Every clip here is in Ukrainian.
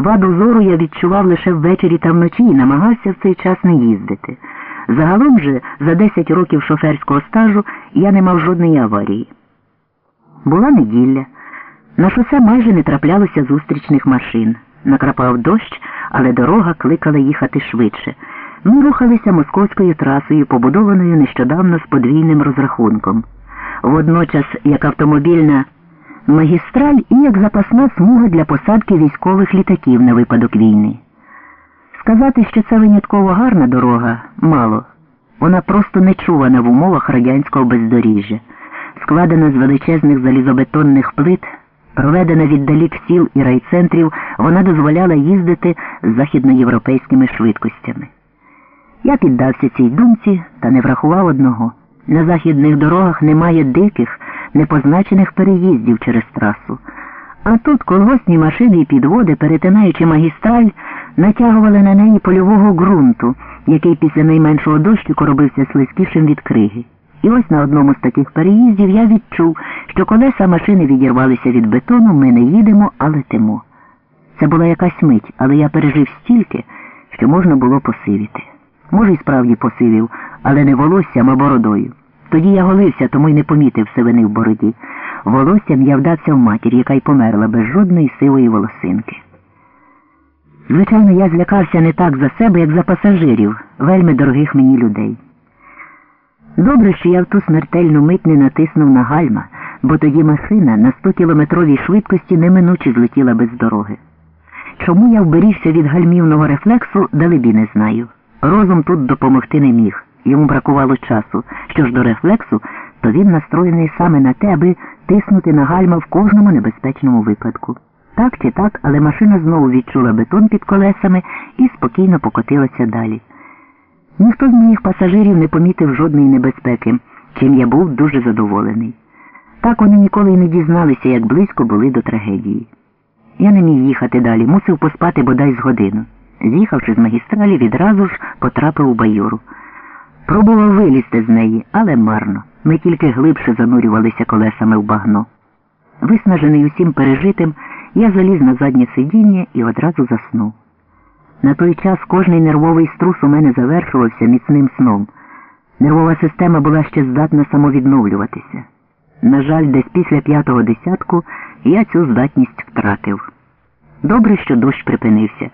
Ваду зору я відчував лише ввечері та вночі і намагався в цей час не їздити. Загалом же за 10 років шоферського стажу я не мав жодної аварії. Була неділя. На шосе майже не траплялося зустрічних машин. Накрапав дощ, але дорога кликала їхати швидше. Ми рухалися московською трасою, побудованою нещодавно з подвійним розрахунком. Водночас як автомобільна магістраль і як запасна смуга для посадки військових літаків на випадок війни. Сказати, що це винятково гарна дорога, мало. Вона просто нечувана в умовах радянського бездоріжжя, складена з величезних залізобетонних плит, проведена віддалік сіл і райцентрів, вона дозволяла їздити з західноєвропейськими швидкостями. Я піддався цій думці та не врахував одного. На західних дорогах немає диких, непозначених переїздів через трасу. А тут колгосні машини і підводи, перетинаючи магістраль, натягували на неї польового ґрунту, який після найменшого дощику робився слизькішим від криги. І ось на одному з таких переїздів я відчув, що колеса машини відірвалися від бетону, ми не їдемо, а летимо. Це була якась мить, але я пережив стільки, що можна було посивіти. Може, й справді посивів, але не волоссям, а бородою. Тоді я голився, тому й не помітив сивини в бороді. Волоссям я вдався в матір, яка й померла без жодної сивої волосинки. Звичайно, я злякався не так за себе, як за пасажирів, вельми дорогих мені людей. Добре, що я в ту смертельну мить не натиснув на гальма, бо тоді машина на 100-кілометровій швидкості неминуче злетіла без дороги. Чому я вберігся від гальмівного рефлексу, далебі не знаю. Розум тут допомогти не міг, йому бракувало часу. Що ж до рефлексу, то він настроєний саме на те, аби тиснути на гальма в кожному небезпечному випадку. Так чи так, але машина знову відчула бетон під колесами і спокійно покотилася далі. Ніхто з моїх пасажирів не помітив жодної небезпеки, чим я був дуже задоволений. Так вони ніколи й не дізналися, як близько були до трагедії. Я не міг їхати далі, мусив поспати бодай з годину. З'їхавши з магістралі, відразу ж потрапив у байору. Пробував вилізти з неї, але марно. Ми тільки глибше занурювалися колесами в багно. Виснажений усім пережитим, я заліз на заднє сидіння і одразу заснув. На той час кожний нервовий струс у мене завершувався міцним сном. Нервова система була ще здатна самовідновлюватися. На жаль, десь після п'ятого десятку я цю здатність втратив. Добре, що дощ припинився.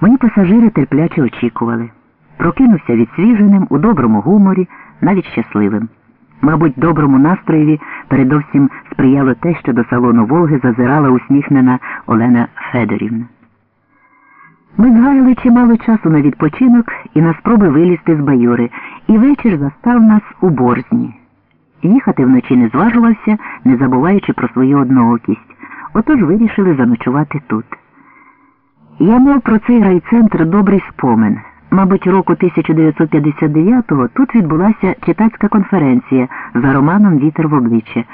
Мої пасажири терпляче очікували. Прокинувся відсвіженим, у доброму гуморі, навіть щасливим. Мабуть, доброму настроєві передовсім сприяло те, що до салону Волги зазирала усміхнена Олена Федорівна. Ми згаяли чимало часу на відпочинок і на спроби вилізти з баюри, і вечір застав нас у борзні. Їхати вночі не зважувався, не забуваючи про свою одноокість. Отож вирішили заночувати тут. Я мав про цей райцентр добрий спомин. Мабуть, року 1959-го тут відбулася читацька конференція за романом Вітер в обличчя,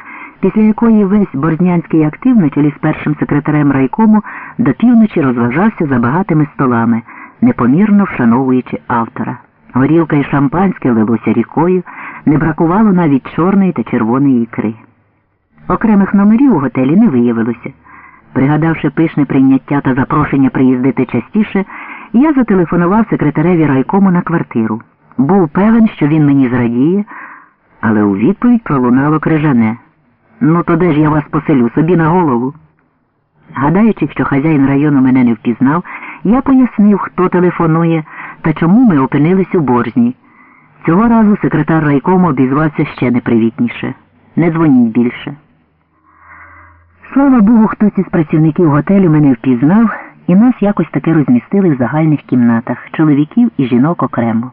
після якої весь борзнянський актив на чолі з першим секретарем райкому до півночі розважався за багатими столами, непомірно вшановуючи автора. Горілка і шампанське лилося рікою, не бракувало навіть чорної та червоної ікри. Окремих номерів у готелі не виявилося. Пригадавши пишне прийняття та запрошення приїздити частіше, я зателефонував секретареві райкому на квартиру. Був певен, що він мені зрадіє, але у відповідь пролунало крижане. Ну, то де ж я вас поселю собі на голову? Гадаючи, що хазяїн району мене не впізнав, я пояснив, хто телефонує та чому ми опинились у борзні. Цього разу секретар райкому обізвався ще непривітніше. Не дзвоніть більше. Слава Богу, хтось із працівників готелю мене впізнав, і нас якось таки розмістили в загальних кімнатах чоловіків і жінок окремо.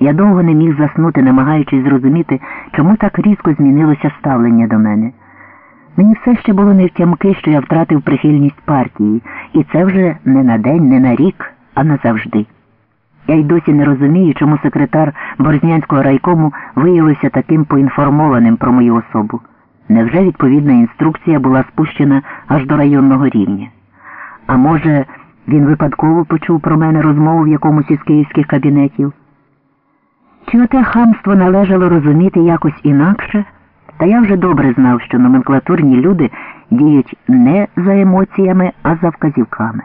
Я довго не міг заснути, намагаючись зрозуміти, чому так різко змінилося ставлення до мене. Мені все ще було не втямки, що я втратив прихильність партії, і це вже не на день, не на рік, а назавжди. Я й досі не розумію, чому секретар Борзнянського райкому виявився таким поінформованим про мою особу. Невже відповідна інструкція була спущена аж до районного рівня? А може, він випадково почув про мене розмову в якомусь із київських кабінетів? Чи оте хамство належало розуміти якось інакше? Та я вже добре знав, що номенклатурні люди діють не за емоціями, а за вказівками.